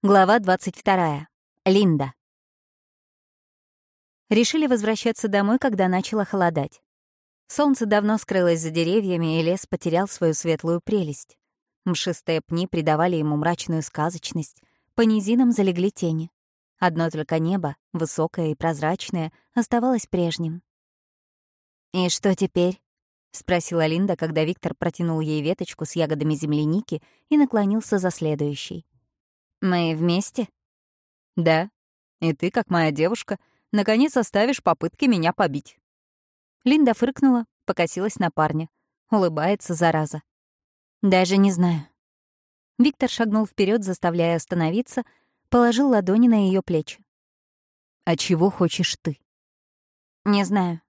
Глава 22. Линда. Решили возвращаться домой, когда начало холодать. Солнце давно скрылось за деревьями, и лес потерял свою светлую прелесть. Мшистые пни придавали ему мрачную сказочность, по низинам залегли тени. Одно только небо, высокое и прозрачное, оставалось прежним. «И что теперь?» — спросила Линда, когда Виктор протянул ей веточку с ягодами земляники и наклонился за следующей. Мы вместе? Да. И ты, как моя девушка, наконец оставишь попытки меня побить. Линда фыркнула, покосилась на парня. Улыбается, зараза. Даже не знаю. Виктор шагнул вперед, заставляя остановиться, положил ладони на ее плечи. «А чего хочешь ты?» «Не знаю.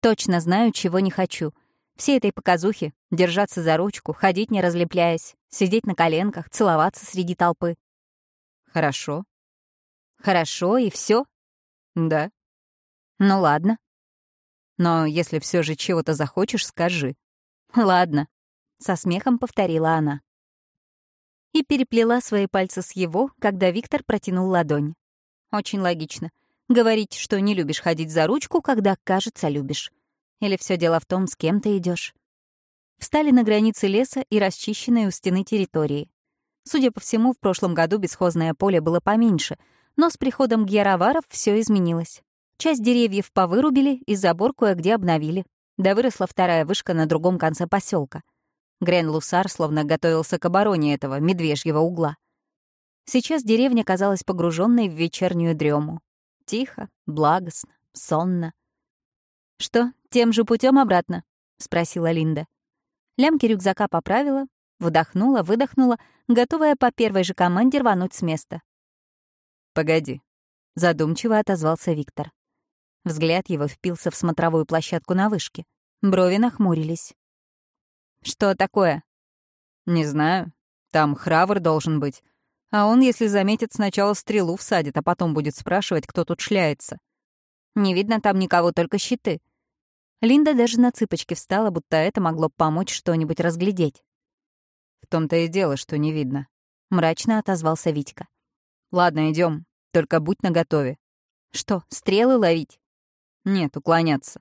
Точно знаю, чего не хочу. Все этой показухи — держаться за ручку, ходить не разлепляясь, сидеть на коленках, целоваться среди толпы. Хорошо. Хорошо, и все? Да. Ну ладно. Но если все же чего-то захочешь, скажи. Ладно, со смехом повторила она. И переплела свои пальцы с его, когда Виктор протянул ладонь. Очень логично. Говорить, что не любишь ходить за ручку, когда, кажется, любишь. Или все дело в том, с кем ты идешь. Встали на границе леса и расчищенной у стены территории. Судя по всему, в прошлом году бесхозное поле было поменьше, но с приходом гьяроваров все изменилось. Часть деревьев повырубили и забор кое-где обновили. Да выросла вторая вышка на другом конце поселка. Грен-Лусар словно готовился к обороне этого медвежьего угла. Сейчас деревня казалась погруженной в вечернюю дрему. Тихо, благостно, сонно. «Что, тем же путем обратно?» — спросила Линда. Лямки рюкзака поправила, Вдохнула, выдохнула, готовая по первой же команде рвануть с места. «Погоди», — задумчиво отозвался Виктор. Взгляд его впился в смотровую площадку на вышке. Брови нахмурились. «Что такое?» «Не знаю. Там хравр должен быть. А он, если заметит, сначала стрелу всадит, а потом будет спрашивать, кто тут шляется. Не видно там никого, только щиты». Линда даже на цыпочки встала, будто это могло помочь что-нибудь разглядеть. «В том-то и дело, что не видно», — мрачно отозвался Витька. «Ладно, идем, только будь наготове». «Что, стрелы ловить?» «Нет, уклоняться».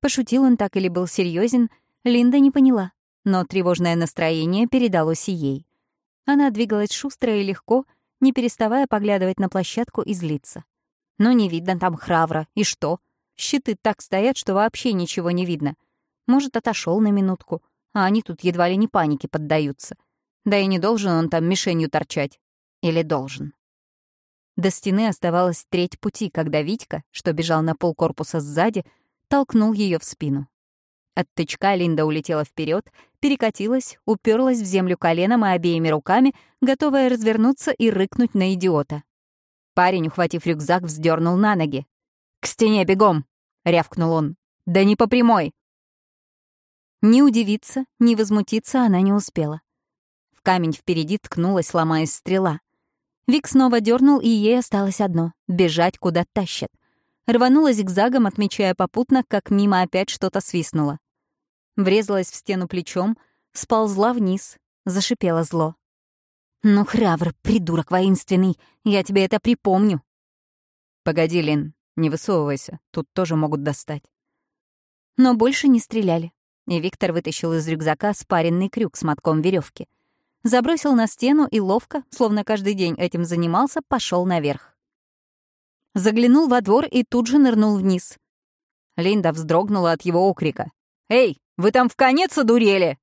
Пошутил он так или был серьезен, Линда не поняла, но тревожное настроение передалось и ей. Она двигалась шустро и легко, не переставая поглядывать на площадку и злиться. «Ну, не видно там хравра, и что? Щиты так стоят, что вообще ничего не видно. Может, отошел на минутку а они тут едва ли не панике поддаются. Да и не должен он там мишенью торчать. Или должен. До стены оставалась треть пути, когда Витька, что бежал на пол корпуса сзади, толкнул ее в спину. От тычка Линда улетела вперед, перекатилась, уперлась в землю коленом и обеими руками, готовая развернуться и рыкнуть на идиота. Парень, ухватив рюкзак, вздернул на ноги. «К стене бегом!» — рявкнул он. «Да не по прямой!» Ни удивиться, ни возмутиться она не успела. В камень впереди ткнулась, ломаясь стрела. Вик снова дернул, и ей осталось одно — бежать, куда тащат. Рванула зигзагом, отмечая попутно, как мимо опять что-то свистнуло. Врезалась в стену плечом, сползла вниз, зашипела зло. «Ну, храбр, придурок воинственный, я тебе это припомню». «Погоди, Лин, не высовывайся, тут тоже могут достать». Но больше не стреляли и Виктор вытащил из рюкзака спаренный крюк с мотком веревки. Забросил на стену и ловко, словно каждый день этим занимался, пошел наверх. Заглянул во двор и тут же нырнул вниз. Линда вздрогнула от его окрика. «Эй, вы там в конец одурели!»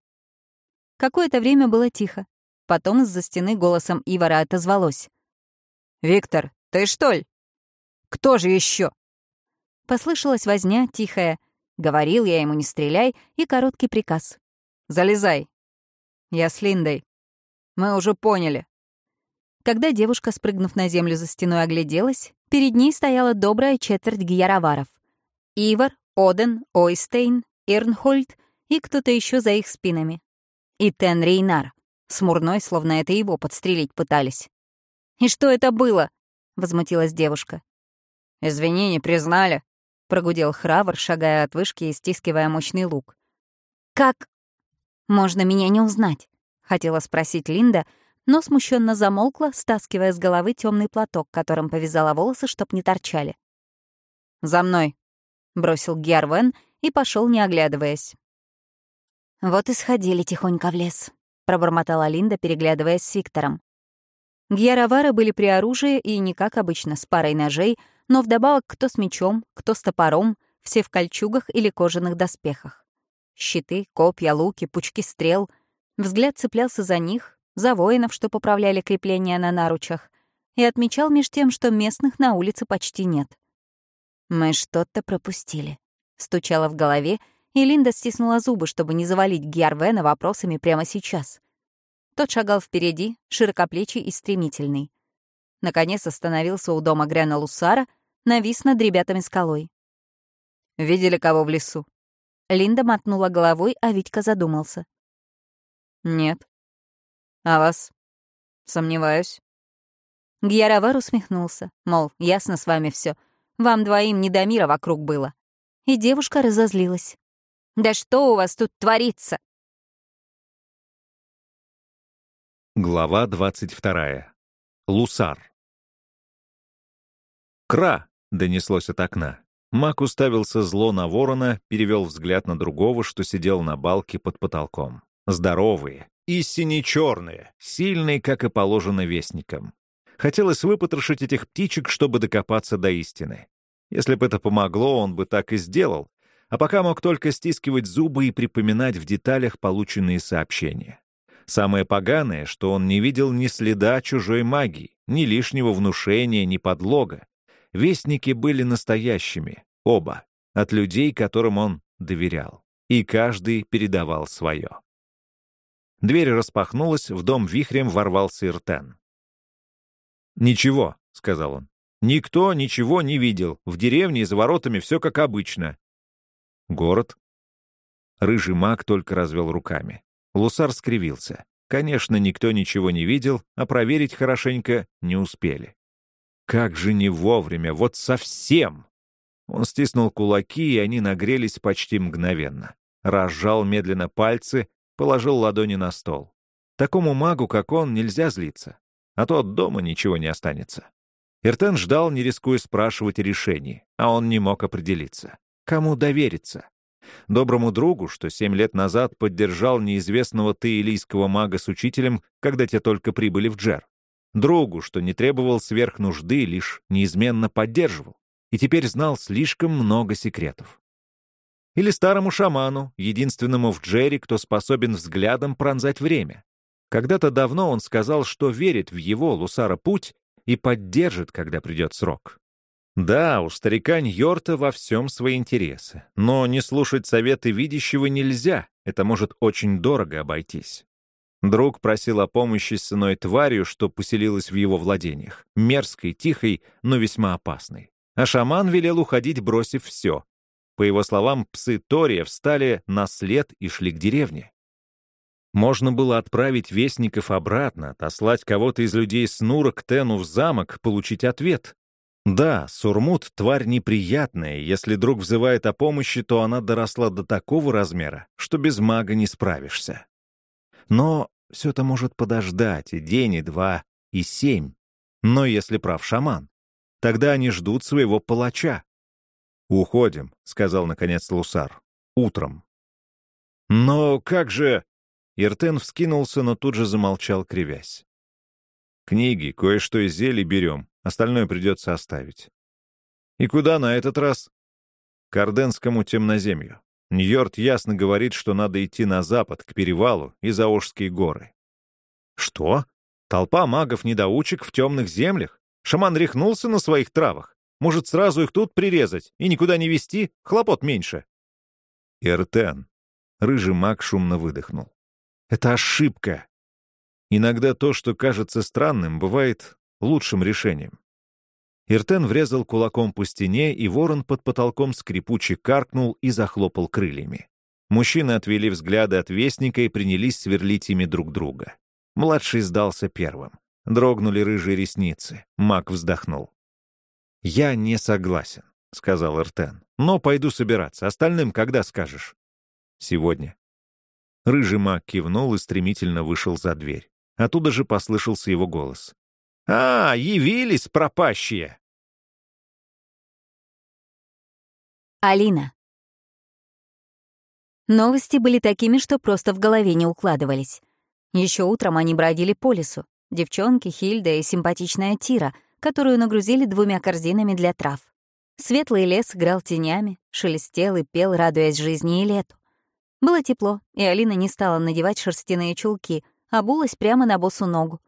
Какое-то время было тихо. Потом из-за стены голосом Ивара отозвалось. «Виктор, ты что ли? Кто же еще? Послышалась возня, тихая. Говорил я ему «не стреляй» и короткий приказ. «Залезай». «Я с Линдой. Мы уже поняли». Когда девушка, спрыгнув на землю за стеной, огляделась, перед ней стояла добрая четверть гьяроваров. Ивар, Оден, Ойстейн, Ирнхольд и кто-то еще за их спинами. И Тен Рейнар, смурной, словно это его подстрелить пытались. «И что это было?» — возмутилась девушка. «Извини, не признали», — прогудел Хравр, шагая от вышки и стискивая мощный лук. «Как можно меня не узнать?» — хотела спросить Линда, но смущенно замолкла, стаскивая с головы темный платок, которым повязала волосы, чтоб не торчали. «За мной!» — бросил Гервен и пошел, не оглядываясь. «Вот и сходили тихонько в лес», — пробормотала Линда, переглядываясь с Виктором. Гьяровары были при оружии и не как обычно, с парой ножей, но вдобавок кто с мечом, кто с топором, все в кольчугах или кожаных доспехах. Щиты, копья, луки, пучки стрел. Взгляд цеплялся за них, за воинов, что поправляли крепления на наручах, и отмечал меж тем, что местных на улице почти нет. «Мы что-то пропустили», — стучало в голове, и Линда стиснула зубы, чтобы не завалить Гиарвена вопросами прямо сейчас. Тот шагал впереди, широкоплечий и стремительный. Наконец остановился у дома Грена Лусара, навис над ребятами скалой. «Видели кого в лесу?» Линда мотнула головой, а Витька задумался. «Нет». «А вас?» «Сомневаюсь». Гьяровар усмехнулся, мол, ясно с вами все. Вам двоим не до мира вокруг было. И девушка разозлилась. «Да что у вас тут творится?» Глава 22. Лусар. «Кра!» — донеслось от окна. Мак уставился зло на ворона, перевел взгляд на другого, что сидел на балке под потолком. Здоровые, и сине-черные, сильные, как и положено вестникам. Хотелось выпотрошить этих птичек, чтобы докопаться до истины. Если бы это помогло, он бы так и сделал, а пока мог только стискивать зубы и припоминать в деталях полученные сообщения. Самое поганое, что он не видел ни следа чужой магии, ни лишнего внушения, ни подлога. Вестники были настоящими, оба, от людей, которым он доверял. И каждый передавал свое. Дверь распахнулась, в дом вихрем ворвался Иртен. «Ничего», — сказал он. «Никто ничего не видел. В деревне и за воротами все как обычно». «Город?» Рыжий маг только развел руками. Лусар скривился. Конечно, никто ничего не видел, а проверить хорошенько не успели. Как же не вовремя, вот совсем! Он стиснул кулаки, и они нагрелись почти мгновенно. Разжал медленно пальцы, положил ладони на стол. Такому магу, как он, нельзя злиться, а то от дома ничего не останется. Иртен ждал, не рискуя спрашивать о решении, а он не мог определиться. Кому довериться? доброму другу, что семь лет назад поддержал неизвестного таилийского мага с учителем, когда те только прибыли в Джер. Другу, что не требовал сверх нужды, лишь неизменно поддерживал, и теперь знал слишком много секретов. Или старому шаману, единственному в Джерри, кто способен взглядом пронзать время. Когда-то давно он сказал, что верит в его, Лусара, путь и поддержит, когда придет срок. Да, у старика Ньорта во всем свои интересы, но не слушать советы видящего нельзя, это может очень дорого обойтись. Друг просил о помощи с иной тварью, что поселилась в его владениях, мерзкой, тихой, но весьма опасной. А шаман велел уходить, бросив все. По его словам, псы Тория встали на след и шли к деревне. Можно было отправить вестников обратно, отослать кого-то из людей с Нура к Тену в замок, получить ответ. Да, Сурмут — тварь неприятная, если друг взывает о помощи, то она доросла до такого размера, что без мага не справишься. Но все это может подождать и день, и два, и семь. Но если прав шаман, тогда они ждут своего палача. «Уходим», — сказал наконец Лусар. «Утром». «Но как же...» Иртен вскинулся, но тут же замолчал, кривясь. «Книги, кое-что из зелий берем. Остальное придется оставить. И куда на этот раз? К Орденскому темноземью. Ньорд ясно говорит, что надо идти на запад, к перевалу и за Ожские горы. Что? Толпа магов-недоучек в темных землях? Шаман рехнулся на своих травах. Может, сразу их тут прирезать и никуда не вести? Хлопот меньше. Иртен. Рыжий маг шумно выдохнул. Это ошибка. Иногда то, что кажется странным, бывает лучшим решением. Иртен врезал кулаком по стене, и ворон под потолком скрипуче каркнул и захлопал крыльями. Мужчины отвели взгляды от вестника и принялись сверлить ими друг друга. Младший сдался первым. Дрогнули рыжие ресницы. Мак вздохнул. «Я не согласен», — сказал Иртен. «Но пойду собираться. Остальным когда скажешь?» «Сегодня». Рыжий маг кивнул и стремительно вышел за дверь. Оттуда же послышался его голос. «А, явились пропащие!» Алина. Новости были такими, что просто в голове не укладывались. Еще утром они бродили по лесу. Девчонки, Хильда и симпатичная Тира, которую нагрузили двумя корзинами для трав. Светлый лес играл тенями, шелестел и пел, радуясь жизни и лету. Было тепло, и Алина не стала надевать шерстяные чулки, а обулась прямо на босу ногу.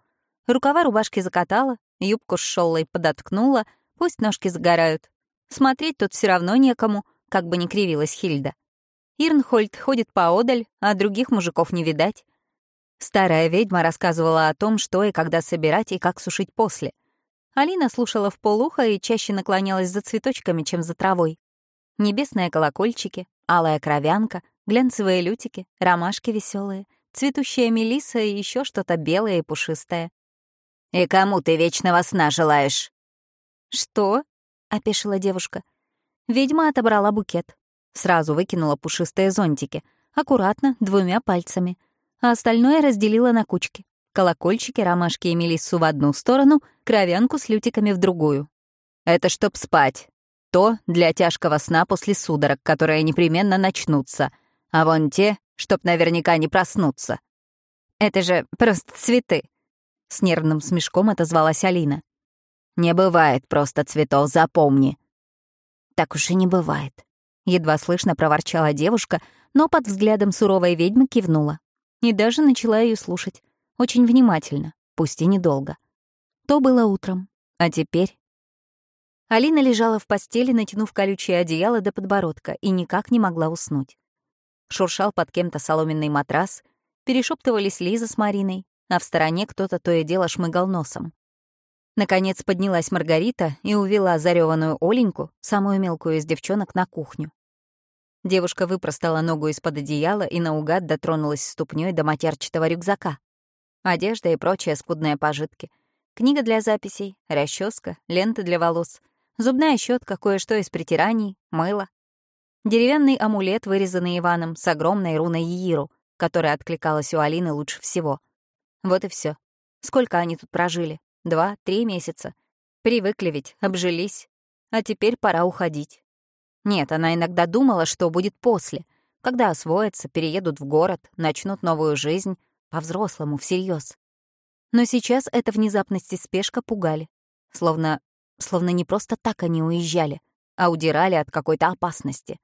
Рукава рубашки закатала, юбку с шеллой подоткнула, пусть ножки загорают. Смотреть тут все равно некому, как бы ни кривилась Хильда. Ирнхольд ходит поодаль, а других мужиков не видать. Старая ведьма рассказывала о том, что и когда собирать и как сушить после. Алина слушала в полухо и чаще наклонялась за цветочками, чем за травой. Небесные колокольчики, алая кровянка, глянцевые лютики, ромашки веселые, цветущая мелиса и еще что-то белое и пушистое. «И кому ты вечного сна желаешь?» «Что?» — опешила девушка. Ведьма отобрала букет. Сразу выкинула пушистые зонтики, аккуратно, двумя пальцами — а остальное разделила на кучки. Колокольчики, ромашки и мелиссу в одну сторону, кровянку с лютиками в другую. Это чтоб спать. То для тяжкого сна после судорог, которые непременно начнутся. А вон те, чтоб наверняка не проснуться. Это же просто цветы. С нервным смешком отозвалась Алина. Не бывает просто цветов, запомни. Так уж и не бывает. Едва слышно проворчала девушка, но под взглядом суровой ведьмы кивнула и даже начала ее слушать. Очень внимательно, пусть и недолго. То было утром, а теперь... Алина лежала в постели, натянув колючее одеяло до подбородка, и никак не могла уснуть. Шуршал под кем-то соломенный матрас, перешептывались Лиза с Мариной, а в стороне кто-то то и дело шмыгал носом. Наконец поднялась Маргарита и увела зареванную Оленьку, самую мелкую из девчонок, на кухню. Девушка выпростала ногу из-под одеяла и наугад дотронулась ступней до матерчатого рюкзака. Одежда и прочие скудные пожитки. Книга для записей, расческа, лента для волос, зубная щетка, кое-что из притираний, мыло. Деревянный амулет, вырезанный Иваном, с огромной руной Ииру, которая откликалась у Алины лучше всего. Вот и все. Сколько они тут прожили? Два, три месяца. Привыкли ведь, обжились. А теперь пора уходить. Нет, она иногда думала, что будет после, когда освоятся, переедут в город, начнут новую жизнь, по-взрослому, всерьез. Но сейчас эта внезапность и спешка пугали. Словно, словно не просто так они уезжали, а удирали от какой-то опасности.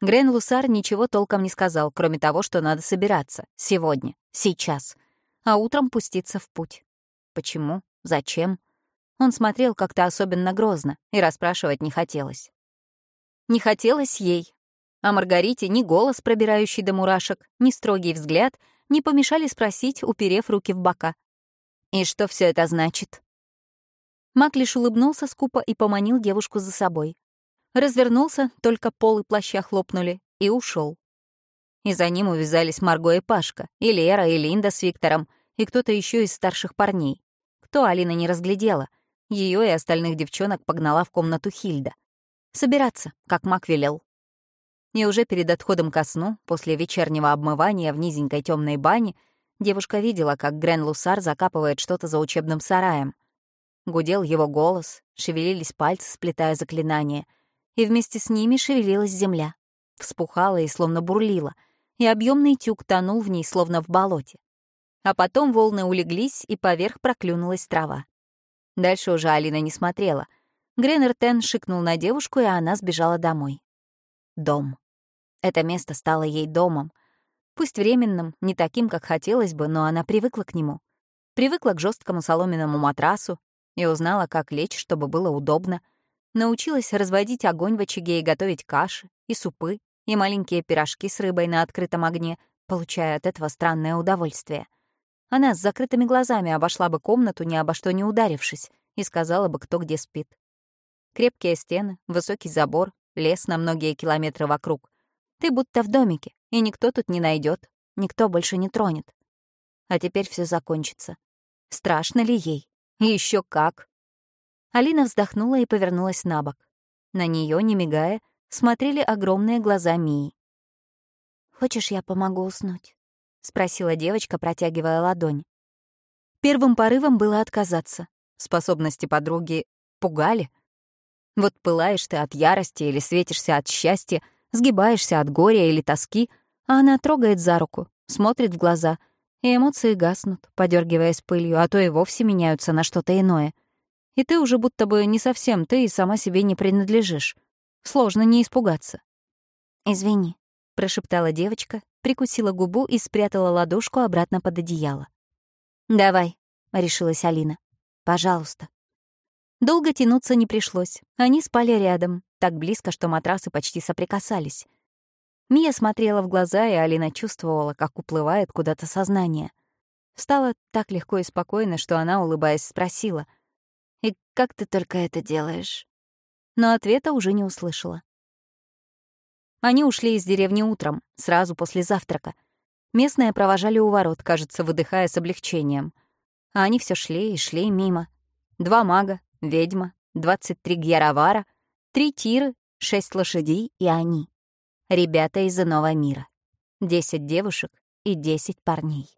Грен Лусар ничего толком не сказал, кроме того, что надо собираться. Сегодня. Сейчас. А утром пуститься в путь. Почему? Зачем? Он смотрел как-то особенно грозно, и расспрашивать не хотелось. Не хотелось ей. А Маргарите ни голос, пробирающий до мурашек, ни строгий взгляд не помешали спросить, уперев руки в бока. «И что все это значит?» Мак лишь улыбнулся скупо и поманил девушку за собой. Развернулся, только полы плаща хлопнули, и ушел. И за ним увязались Марго и Пашка, и Лера, и Линда с Виктором, и кто-то еще из старших парней. Кто Алина не разглядела. Ее и остальных девчонок погнала в комнату Хильда. Собираться, как Мак велел. И уже перед отходом ко сну, после вечернего обмывания в низенькой темной бане, девушка видела, как Грен Лусар закапывает что-то за учебным сараем. Гудел его голос, шевелились пальцы, сплетая заклинания, и вместе с ними шевелилась земля. Вспухала и словно бурлила, и объемный тюк тонул в ней, словно в болоте. А потом волны улеглись, и поверх проклюнулась трава. Дальше уже Алина не смотрела — Гренертен шикнул на девушку, и она сбежала домой. Дом. Это место стало ей домом. Пусть временным, не таким, как хотелось бы, но она привыкла к нему. Привыкла к жесткому соломенному матрасу и узнала, как лечь, чтобы было удобно. Научилась разводить огонь в очаге и готовить каши, и супы, и маленькие пирожки с рыбой на открытом огне, получая от этого странное удовольствие. Она с закрытыми глазами обошла бы комнату, ни обо что не ударившись, и сказала бы, кто где спит. Крепкие стены, высокий забор, лес на многие километры вокруг. Ты будто в домике, и никто тут не найдет, никто больше не тронет. А теперь все закончится. Страшно ли ей? Еще как. Алина вздохнула и повернулась на бок. На нее, не мигая, смотрели огромные глаза Мии. «Хочешь, я помогу уснуть?» — спросила девочка, протягивая ладонь. Первым порывом было отказаться. Способности подруги пугали. Вот пылаешь ты от ярости или светишься от счастья, сгибаешься от горя или тоски, а она трогает за руку, смотрит в глаза, и эмоции гаснут, подергиваясь пылью, а то и вовсе меняются на что-то иное. И ты уже будто бы не совсем ты и сама себе не принадлежишь. Сложно не испугаться. «Извини», — прошептала девочка, прикусила губу и спрятала ладошку обратно под одеяло. «Давай», — решилась Алина. «Пожалуйста». Долго тянуться не пришлось. Они спали рядом, так близко, что матрасы почти соприкасались. Мия смотрела в глаза, и Алина чувствовала, как уплывает куда-то сознание. Стало так легко и спокойно, что она, улыбаясь, спросила. «И как ты только это делаешь?» Но ответа уже не услышала. Они ушли из деревни утром, сразу после завтрака. Местные провожали у ворот, кажется, выдыхая с облегчением. А они все шли и шли мимо. Два мага, ведьма, 23 гьяровара, три тиры, шесть лошадей и они. Ребята из иного мира. Десять девушек и десять парней.